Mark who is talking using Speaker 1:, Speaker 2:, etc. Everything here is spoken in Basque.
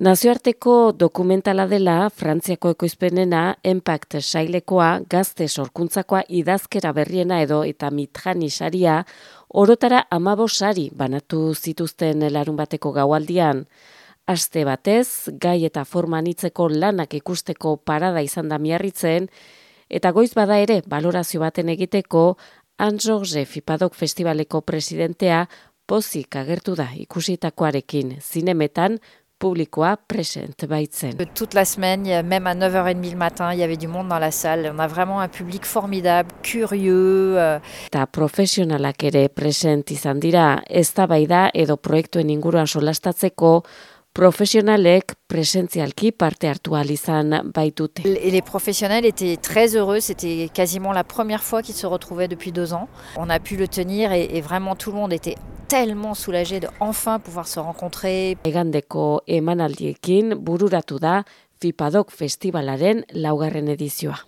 Speaker 1: Nazioarteko dokumentala dela Frantziako ekoizpenena Impact Sailekoa gazte sorkuntzakoa idazkera berriena edo eta mitjani saria orotara amabo sari banatu zituzten larun bateko gaualdian. Aste batez, gai eta formanitzeko lanak ikusteko parada izan da miarritzen, eta goiz bada ere balorazio baten egiteko Anjorge Fipadok Festivaleko presidentea pozik agertu da ikusitakoarekin zinemetan publikoa present baitzen.
Speaker 2: Toute la semaine, même à 9h30 le matin, il y avait du monde dans la salle. On a vraiment un public formidable, curieux.
Speaker 1: Euh. Profesionalak ere present izan dira, eztabaida edo proiektuen inguruan solastatzeko professionnels presentzialki parte hartu baitute.
Speaker 2: Les professionnels étaient très heureux, c'était quasiment la première fois qu'ils se retrouvaient depuis deux ans. On a pu le tenir et, et vraiment tout le monde était tellement soulagé de enfin pouvoir se rencontrer.
Speaker 1: Egandeko emanaldiekin bururatu da Fipadok Festivalaren laugarren edizioa.